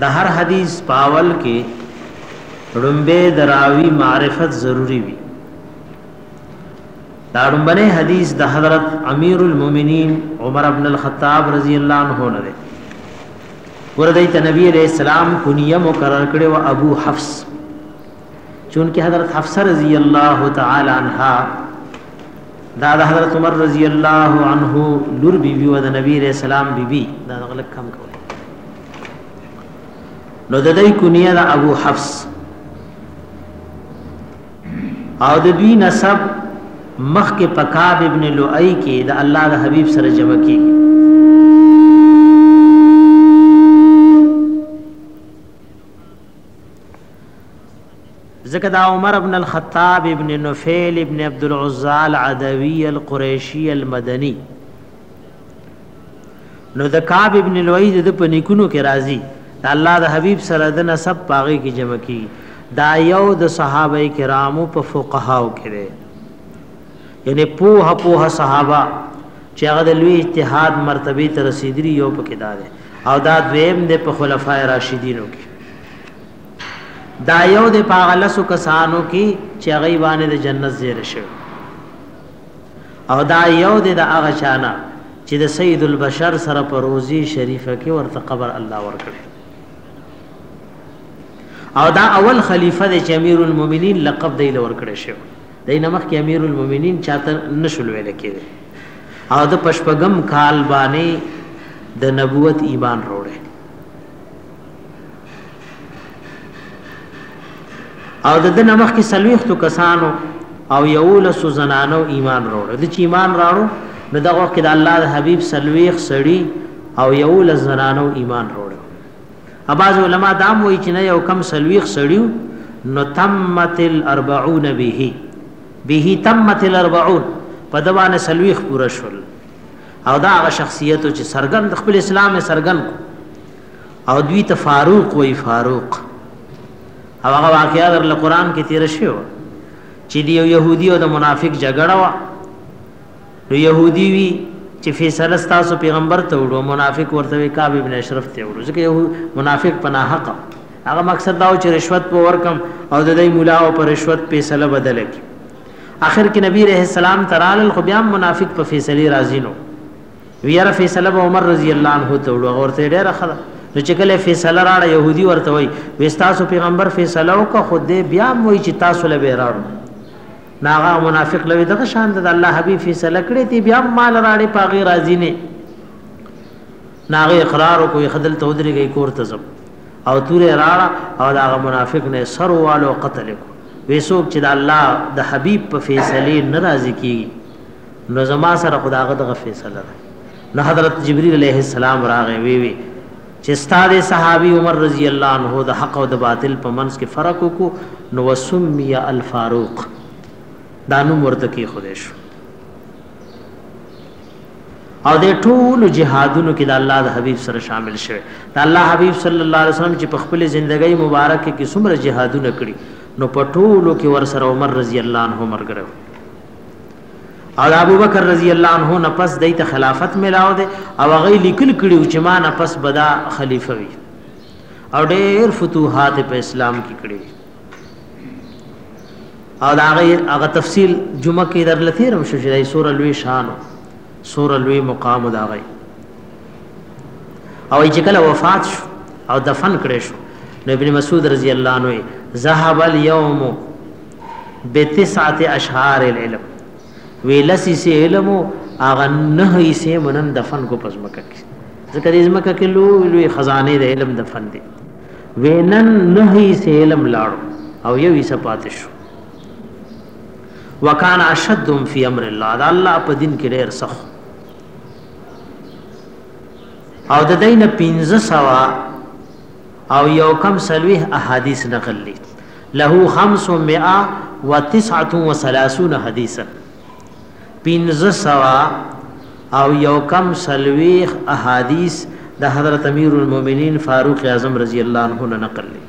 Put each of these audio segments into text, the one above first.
د هر حدیث پاول کې ړومبه دراوی معرفت ضروری وي دا ړومبنه حدیث د حضرت امیر المؤمنین عمر ابن الخطاب رضی الله عنه نه دی ورته نبی علیہ السلام کنیه مقرر کړو ابو حفص چونکه حضرت حفصه رضی الله تعالی عنها دا د حضرت عمر رضی الله عنه لور بی بی و د نبی علیہ السلام بی بی دا غلط کم کوي نو د دې کنیه د ابو حفص او د دوی نسب مخ کې پکاب ابن لؤی کې د الله د حبیب سره جمع کی ذکر دا عمر ابن الخطاب ابن نفیل ابن عبد العزى العدوی القریشی المدنی نو د کعب ابن لوی د په نیکونو کې راضی د الله د حبیب سره د نسب پاغه کې جمع کی دا یو د صحابه کرامو په فقهاو کې دی یعنی پوه پوه صحابه چې هغه د لوی اجتهاد مرتبه ته رسیدلی یو پکې دا دی او دا دویم د په خلفای راشدینو کې دا یو د پاغه لسو کسانو کې چې هغه باندې د جنت زیر شوی او دا یو د هغه چانه چې د سید البشر سره په روزي شریفه کې ورته قبر الله ورکړي او دا اول خلیفہ د امیر المؤمنین لقب دی لور کړی شو دینه مخ کې امیر المؤمنین چاته نشول ویل کېږي او د پشپغم کال باندې د نبوت ایمان وروړي او د دنه مخکې سلويختو کسانو او یولس زنانو ایمان راوړ د چې ایمان راوړو نو دغه وخت د الله د حبیب سلويخ سړی او یولس زنانو ایمان راوړ اباز علما دام وای چې نه یو کم سلويخ سړی نو تمت الاربعون به به تمت الاربعون په دوانه سلويخ پورا شول او دا هغه شخصیت چې سرګند خپل اسلام سرګند او دوی ته فاروق وای فاروق او هغه واقعیا در قرآن کې تیر شو چې دی یو يهودي او د منافق جګړه وا نو يهودي وی چې فیصله تاسو پیغمبر ته وړو منافق ورته کعب ابن اشرف ته وړو ځکه یو منافق پنا حق هغه مقصد دا و چې رشوت په ورکم او د دې مولا او پر رشوت فیصله بدل کړي اخر کې نبی رحم السلام ترال خو بیا منافق په فیصله راضی نو ویره فیصله به عمر رضی الله عنه ته وړو ورته ډیره خره نو چې کله فیصله راړه يهودي ورته وای وستاسو پیغمبر فیصله وکړه خو دې بیا موي چې تاسو له بیراړو ناغه منافق لوي دغه شان د الله حبيب فیصله کړې تی بیا مال راړې پاغي راضي نه نو هغه اقرار وکړو یې خدل ته ودرېږي کور ته ځم او تورې راړه او هغه منافق نه سر والو قتل کو وې څوک چې د الله د حبيب په فیصله ناراضي کیږي نو زما سره خداغه دغه فیصله ده نو حضرت جبريل عليه السلام راغې وی وی چې ستاره صحابي عمر رضی الله عنه د حق او د باطل په منځ کې فرق وکړو نو وسمي الفاروق دا نوم ورته کې خدای شو او د ټولو جهادونو کې د الله د حبيب سره شامل شوه د الله حبيب صلی الله علیه وسلم چې په خپل ژوندۍ مبارک کې څومره جهادونه کړی نو په ټولو کې ور سره عمر رضی الله عنه مرګ او د ابو بکر رضی الله عنه نه پس دای ته خلافت ملاو ده او غی لیکل کړي چې ما نه پس بدا خلیفہ وي او ډېر فتوحات په اسلام کې کړي او دا هغه تفصیل جمعه کې در لثیرم شو چې دای سور لوی شان سور لوی مقام دا غي او چې کله وفات شو او دفن کړي شو نو ابن مسعود رضی الله عنه ذهب اليوم بتسعه اشهار العلم ویلسی سي علم اغه نه یې سي منن دفن کو پزمکه ځکه دې زمکه کې لوی لوی خزانه د علم دفن دي وینن نه یې علم لاړو او یو یې سپات شو وکان اشدهم فی امر الله دا الله په دین کې ډېر سخت او د دین 1500 او یو کم سلوه احادیث نقل لې له 539 حدیثا پنځه سوا او یو کم سلویخ احادیث د حضرت امیر المؤمنین فاروق اعظم رضی الله عنه نه نقل لي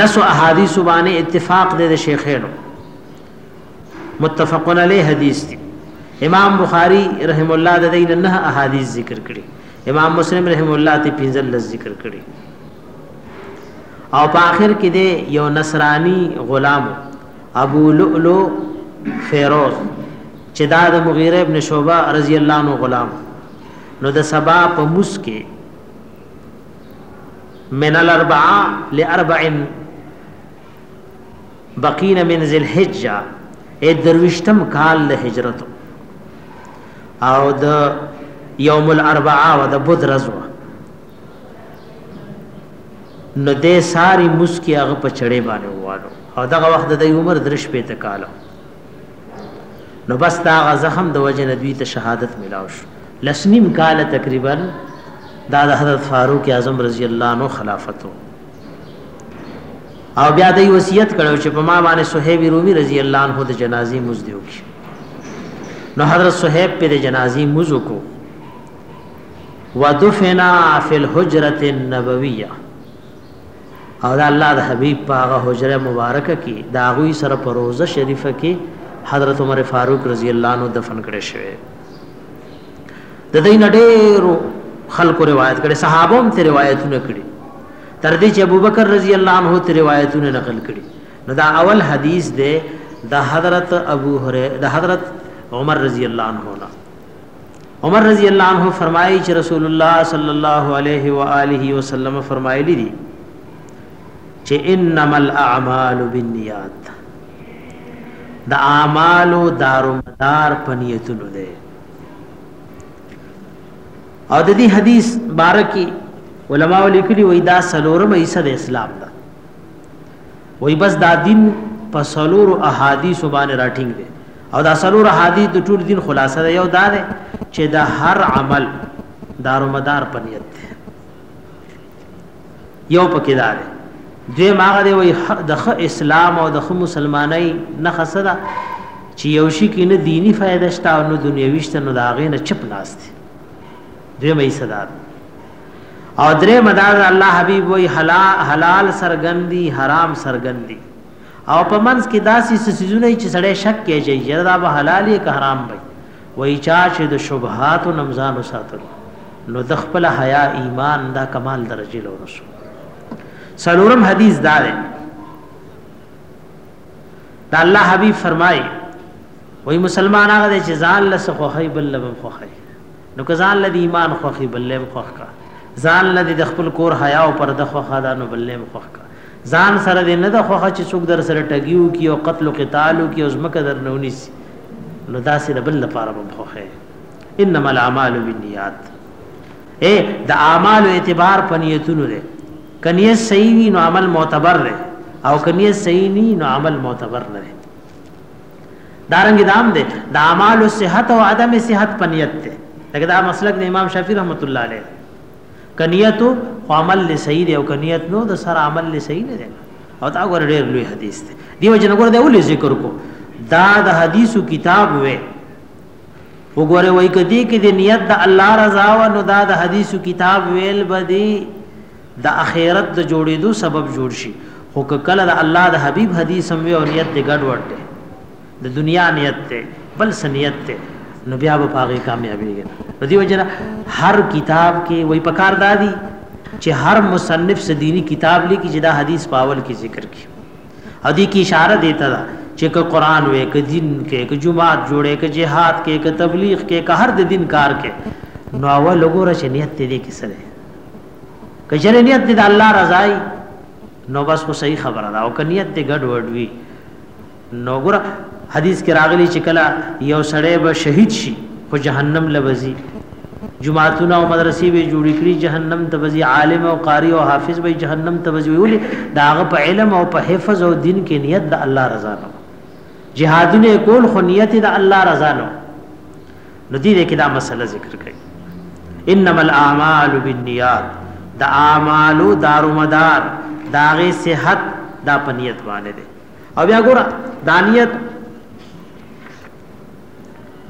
لس احادیث باندې اتفاق دي د شیخینو متفقن علی حدیث دي امام بخاری رحم الله د دین نه احادیث ذکر کړي امام مسلم رحم الله ته پنځل ذکر کړي او په آخر کې دی یو نصرانی غلام ابو لؤلؤ فیروز چې دا د مغیره ابن شعبه رضی الله عنه غلام نو د سبا په مسکه من الاربعاء لاربع بقین من ذی الحجه ا درویشتم کال له هجرت او د یوم الاربعاء و د بدر زو نو دې ساری مسکی هغه په چړې باندې ووالو او دغه وخت د عمر درش په تکالو نو بس دا زخم د وجه ندوی ته شهادت ملاو شو لسنیم کال تقریبا دا د حضرت فاروق اعظم رضی الله عنه خلافتو او بیا د وصیت کړو چې په ما باندې صہیب رومي رضی الله عنه د جنازي مزدیو کی نو حضرت صہیب پر جنازي مزو کو ودفنا فی الحجرة النبویه او دا الله د حبیب پاغه حجره مبارکه کې دا غوی سره په روزه شریفه کې حضرت عمر فاروق رضی الله عنه دفن کړي شوی د دې نډېرو خلکو روایت کړي صحابه هم ته روایتونه کړي تر دې چې ابوبکر رضی الله عنه ته روایتونه نقل کړي نو دا اول حدیث دی د حضرت ابو هريره د حضرت عمر رضی الله عنه عمر رضی الله عنه فرمایي چې رسول الله صلی الله علیه و آله وسلم فرمایلی دي چې انما الاعمال بالنیات د اعمالو دارو مدار په نیتونو ده او د دې حدیث بارکی علماء لیکلي وای دا سلورم ایسه د اسلام ده وای بس دا دین په سلور احادیث باندې راټینګ دی او دا سلور احادیث د ټول دین خلاصه ده یو دا ده چې دا هر عمل دارو مدار په نیت دی یو پکې دا دی دوی ماغه دی وای د اسلام او د مسلمانۍ نه خسره چې یو شي کې نه دینی فائدہ شته او نه دنیوي شته نو دا غې نه چپ ناست دی دوی مې صدات او درې مداز الله حبیب وی حلال سرګندی حرام سرګندی او په منځ کې داسې سسیزونه چې سړی شک کې چې یره دا به حلال یا حرام وي وای چا چې د شبهات او نمزان ساتل نو د خپل حیا ایمان دا کمال درجه له رسول سلورم حدیث دا دی دا الله حبیب فرمای وای مسلمان هغه چې ځان له خوخی بل لبم خوخی نو که ځان له ایمان خوخي بل لم خوخ کا ځان له د خپل کور حیا او پرده خوخه دا نو بل لم خوخ کا ځان سره د نه د خوخه چې څوک در سره ټګیو کی او قتل او قتالو کی او زمکه در نه ونیس نو دا سره بل لپاره مم خوخه انما الاعمال بالنیات اے د اعمال اعتبار پنیتونو لري کنیت صحیح وي نو عمل معتبر دی او کنیت صحیح ني نو عمل معتبر نه دی دارنګ دام دې د اعمال صحت او عدم صحت په نیت ته لکه دا مسلک د امام شافعي رحمت الله علیه کنیت او عمل لسید او کنیت نو د سر عمل لسید نه او دا ګور ډېر لوی حدیث دی دیو جن ګور دی ولې ذکر کو دا د حدیثو کتاب وې وګوره وای کدی کې د نیت د الله رضا او نو دا د حدیثو کتاب ویل بدی د اخیرت د جوړیدو سبب جوړ شي خو که کله د الله د حبیب حدیث هم وي او نیت دې ګډوډ دی د دنیا نیت دی بل څه نیت دی نو بیا به په هغې کامیابېږي نه په دې وجه نه هر کتاب کې وایي په کار دا دي چې هر مصنف څه دیني کتاب لیکي چې دا حدیث په اول کې ذکر کړي او دې کې اشاره دی ته ده چې که قرآن وې که دین کې که جماعت جوړې که جهاد کې که تبلیغ کې که هر د دین کار کې نو اول وګوره چې نیت دې کې څه دی که چېرې نیت دې د الله رضا وي نو بس خو صحیح خبره ده او که نیت دې ګډ وډ وي نو ګوره حدیث کې راغلی چې کله یو سړی به شهید شي خو جهنم لوزي جماعتونه او مدرسې به جوړې کړي جهنم ته وزي عالم او قاری او حافظ به جهنم ته وزي ولي دا هغه په علم او په حفظ او دین کې نیت د الله رضا نه جهادونه کول خو نیت د الله رضا نه نو دې دې کې دا مسله ذکر کړي انما الاعمال بالنیات دا اعمالو دارومدار داغه صحت دا پنیت باندې ده او بیا ګور دانیت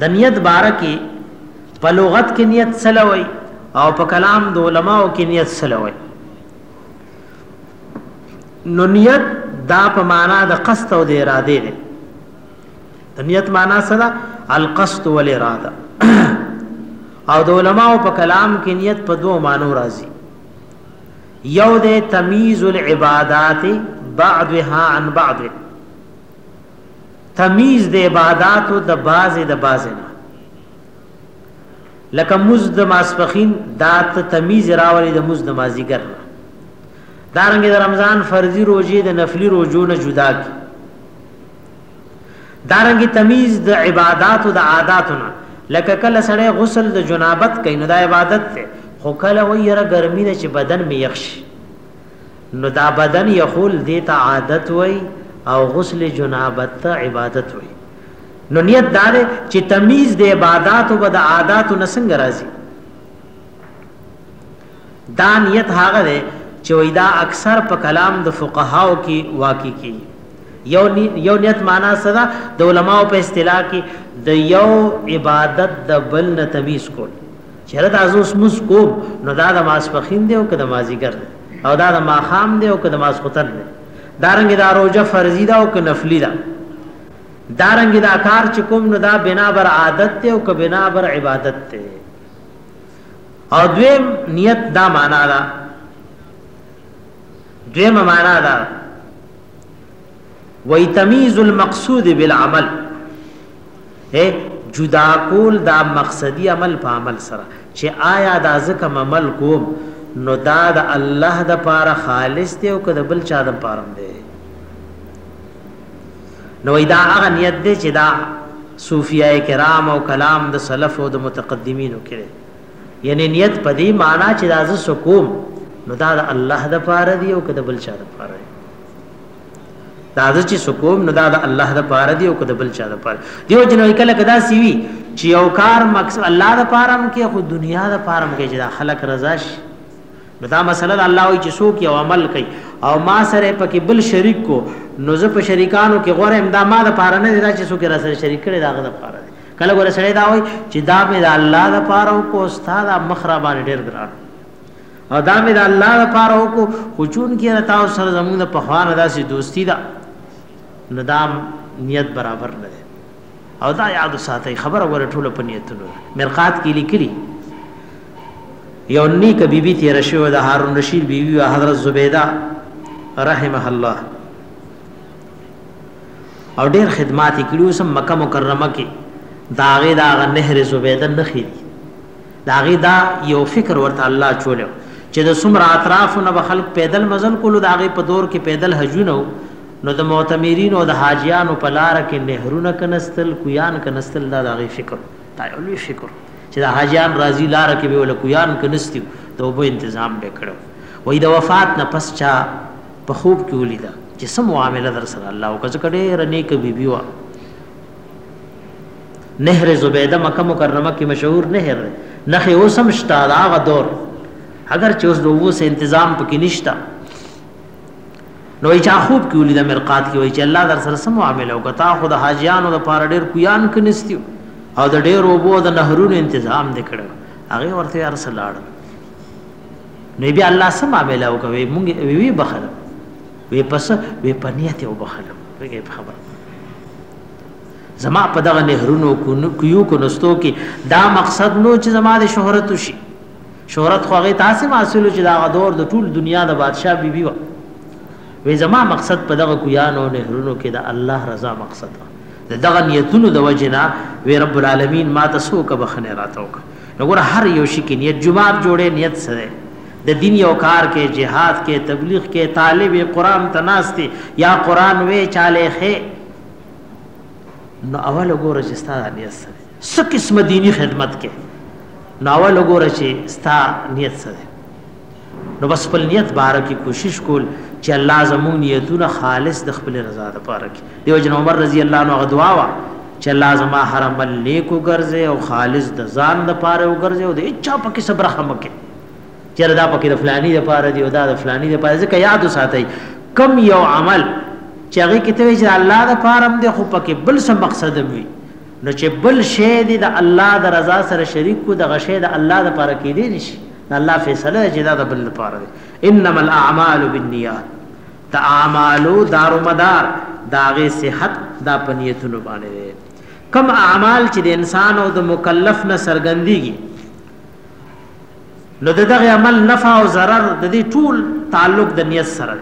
د نیت باره کې په لغت کې نیت سلوي او په کلام د علماو کې نیت سلوي نو نیت دا په معنا د قصد او د اراده ده د نیت معنا څه ده القصد والاراده او د علماو په کلام کې نیت په دوه مانو راځي یو د تمیز العبادات بعضها عن بعض تمیز د عبادتو د باز د باز نه لکه مز د ماسپخین دات تمیز راولي د مز د مازیګر دارنګ د رمضان فرضي روزي د نفلي روزو نه جدا کی دارنګ تمیز د عبادات او د عاداتو نه لکه کله سړی غسل د جنابت کوي نو دا عبادت ته خو کله وي یره ګرمي ده چې بدن می یخ شي نو دا بدن یخول دې ته عادت وي او غسل جنابت ته عبادت وي نو نیت دار چې تمیز د عبادت او د عادت نسنګ راځي دا نیت هغه دی چې وای دا اکثر په کلام د فقهاو کې واقع کی یو یو نیت معنا صدا د علماو په اصطلاح کې د یو عبادت د بل نه تمیز کول چیرې دا زوس مس کو نو دا د ماسپخین دی او که د مازیګر او دا د ماخام دی او که د ماسختن دی دارنګ دا روزه فرضی دا او که نفلی دا دارنګ دا کار چې کوم نو دا بنا بر عادت ته او که بنا بر عبادت ته او دویم نیت دا معنا ده دویم معنا ده وی تمیز المقصود بالعمل اے جدا کول دا مقصدی عمل په عمل سره چې آیا دا ځکه عمل کوم نو دا د الله د پاره خالص دی او که د بل چا د پاره دی نو دا هغه نیت دی چې دا صوفیای کرام او کلام د سلف او د متقدمینو کړي یعنی نیت په دې معنی چې دا ز سکوم نو دا د الله د پاره دی او کده بل چا د پاره دی دا ز چې سکوم نو دا د الله د پاره دی او کده بل چا د پاره دیو جنو کله کدا سی وی چې یو کار مقصد الله د پاره کې خو دنیا د پاره کې چې خلک رضا شي نو دا مسله ده الله وی چې څوک یو عمل کوي او ما سره پکې بل شریک کو نو زه په شریکانو کې غوړه امدا ما د پاره نه دا چې څوک را سره شریک کړي دا غو د پاره کله ګور سره دا وای چې دا مې د الله د پاره او کو استاد مخرا باندې ډېر ګران او دا مې د الله د پاره او کو خچون کې رتا او سر زمون د پخوان داسې دوستی دا ندام نیت برابر نه او دا یاد ساتي خبره غره ټوله په نیتونو ده مرقات کې لیکلي یو نیک بیبي تیر شوی د هارون رشید بیبي او حضرت زبیده رحمه الله او ډیر خدمات کړیو سم مکه مکرمه کې داغه داغه نهر زبیده نخې دي د هغې دا یو فکر ورته الله چولی و چې د څومره اطرافو نه به خلک پیدل مزل کولو د هغې په دور کې پیدل حجونه و نو د معتمرینو او د حاجیانو په لاره کې نهرونه کنستل کویان کنستل دا د هغې فکر دا یو لوی فکر چې د حاجیان راځي لاره کې به ول کویان کنستي د اوبو تنظیم به کړو وای د وفات نه پس چا په خوب کې ولیده چې سم معامله در سره الله او کځ کړي رنه کې بیبي وا نهر زبیده مکه مکرمه کې مشهور نهر دی نخې اوس هم شته د هغه دور اگر چې اوس د اوبو سه تنظیم پکې نشته نو یې چا خوب کې ولید مرقات کې وای چې الله در سره سم معاملې او کتا خو د حاجیانو د پاره ډېر کویان کې نستیو او د ډېر اوبو د نهرونو تنظیم دکړو هغه ورته ارسل لاړ نو بیا الله سم معاملې او کوي مونږ وی بخره وی پس وی په نیت او بخلو ویګي په خبر زما په دغه نهرونو کو کیو کو نستو کې دا مقصد نو چې زما د شهرت شي شهرت خو هغه تاسو ما حاصل چې دا دور د ټول دنیا د بادشاه بیبي بی و وی زما مقصد په دغه کویانو نهرونو کې د الله رضا مقصد و د دغه نیتونو د وجنا وی رب العالمین ما تاسو کا بخنه راتوک نو ګور هر یو شي کې نیت جمعه جوړه نیت سره د دین یو کار کې جهاد کې تبلیغ کې طالب قران ته ناشتي یا قران وې چاله خې نو اول وګوره چې ستا نیت څه دی څه قسم دینی خدمت کې نو اول وګوره چې ستا نیت څه دی نو بس خپل نیت باره کې کوشش کول چې الله زموږ نیتونه خالص د خپل رضا لپاره کړي دیو جن عمر رضی الله عنه غدوا وا چې الله زما حرم لیکو ګرځي او خالص د ځان لپاره وګرځي او د اچا پکې صبر خمکه چېرې دا پکې د فلاني لپاره دی او دا د فلاني لپاره ځکه یاد وساتئ کم یو عمل چې هغه کې ته چې الله د فارم دی خو پکې بل څه مقصد وي نو چې بل شی دی د الله د رضا سره شریک کو د غشې د الله د لپاره کې دی نشي الله فیصله چې دا د بل لپاره دی انما الاعمال بالنیات د اعمالو دارو مدار داغه صحت دا پنیتونو باندې کم اعمال چې د انسان او د مکلف نه سرګندېږي نو د دغه عمل نفع او ضرر د دې ټول تعلق د نیت سره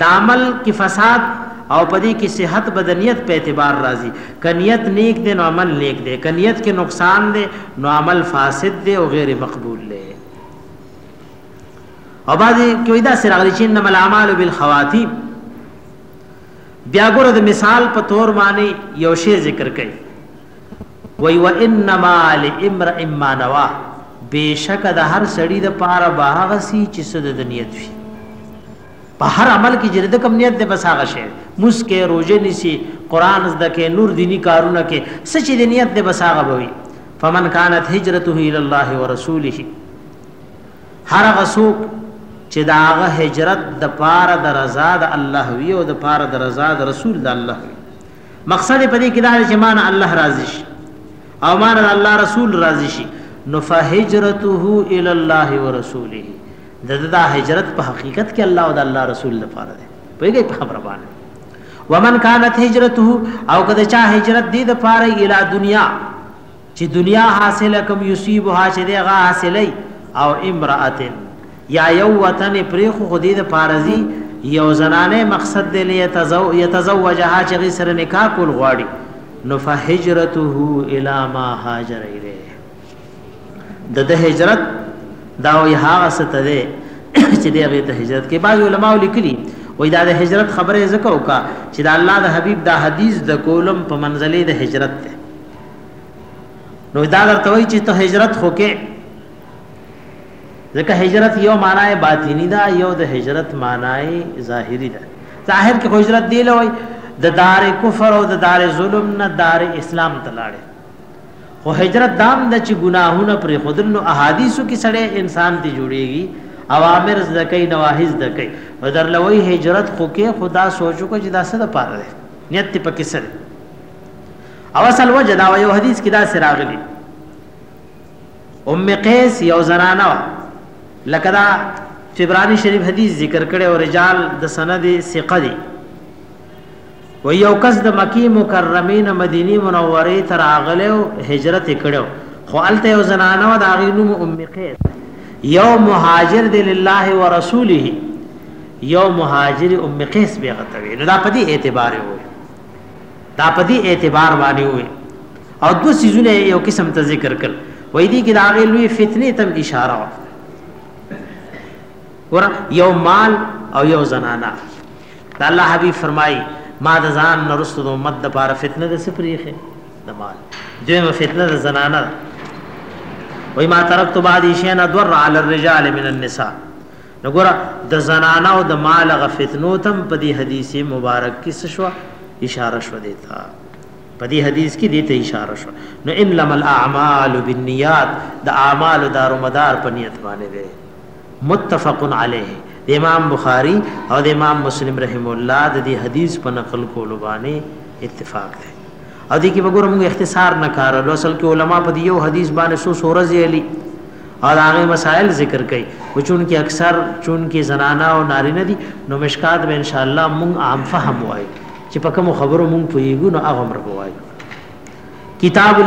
د عمل کې فساد او پدې کې صحت بدنیت په اعتبار راځي کنیت نیک دی نو عمل نیک دی کنیت کې نقصان دی نو عمل فاسد دی او غیر مقبول دی او بعضی کوي دا سره غلي چې انما الاعمال بالخواتيم بیا ګوره د مثال په تور باندې یو شی ذکر کړي وای وانما لامرئ ما نوا بشک د هر سړی د پاره به هغه سی چې سود د نیت وي په هر عمل کې چې د کوم نیت د بس هغه شی مسکه روزه نسی قران زده کې نور دینی کارونه کې سچ د نیت د بس هغه بوي فمن كانت هجرته الى الله ورسوله هر غسوک چې دا هغه هجرت د پاره د رضا د الله وی او د پاره د رضا د رسول د الله وی مقصد په دې کې دا دی چې مان الله راضي شي او مان الله رسول راضي شي نو فهجرته الى الله ورسوله د دا هجرت په حقیقت کې الله او د الله رسول لپاره دی پوهیږئ په خبره باندې ومن كانت هجرته او کده چا هجرت دی د پاره اله دنیا چې دنیا حاصله کوم یصيبها چې دغه حاصلې او امراتن یا یو وطن پریخو خودی د پارزی یو زنانه مقصد دی لیتزو یتزوجها چې غي سره نکاح کول غواړي نو فهجرته الی ما هاجر الیه د د هجرت دا وی هغه ست دی چې دغه ته هجرت کې بعض علما لیکلي وای دا د هجرت خبره زکه وکا چې دا الله د حبیب دا حدیث د کولم په منزله د هجرت ته نو دا درته وایي چې ته هجرت خو کې ځکه هجرت یو معنی باطینی ده یو د هجرت معنی ظاهری ده ظاهر کې هجرت دی لوي د دار کفر او د دار ظلم نه دار اسلام ته لاړې خو هجرت دام د چې ګناهونه پر خودل نو احادیثو کې سړی انسان ته جوړيږي اوامر زکې نواهی زکې بدر لوي هجرت خو کې خدا سوچو کو چې دا څه د پاره نیت پکې سره او اصل وجه دا یو حدیث کې دا سراغلی ام قیس یو زنانه لکه دا تبرانی شریف حدیث ذکر کړي او رجال د سند ثقه دي و یو کس د مکی مکرمین مدینی منوره تر اغلو هجرت کړو خو الته یو زنانه و دا غینوم ام قیس یو مهاجر دی لله ورسوله یو مهاجر ام قیس بیغتوی نو دا په دې اعتبار وو دا په دې اعتبار باندې وي او دو سيزونه یو قسم ته ذکر کړ وای دي کې دا غي لوی فتنه تم اشاره وا ور یو مال او یو زنانا دا الله حبيب فرمای ما د ځان نرسته د امت د پاره فتنه د سپریخه د مال دیمه فتنه د زنانا وای ما ترکت بعد شینا دور علی الرجال من النساء نو ګوره د زنانه او د مال غ فتنو تم په دې حدیث مبارک کې څه شو اشاره شو دیتا په دې حدیث کې دې ته اشاره شو نو انلم الاعمال بالنیات د اعمال دار مدار په نیت باندې دی متفق علیه د امام بخاری او د امام مسلم رحم الله د دې حدیث په نقل کولو باندې اتفاق دی او دې کې به ګورم موږ اختصار نه کار له اصل کې علما په یو حدیث باندې سو سو ورځې علي او هغه مسائل ذکر کړي او چون کې اکثر چون کې زنانا او نارینه دي نو مشکات به ان شاء الله موږ عام فهم وای چې په کوم خبرو موږ پویګو نو هغه مر وای کتاب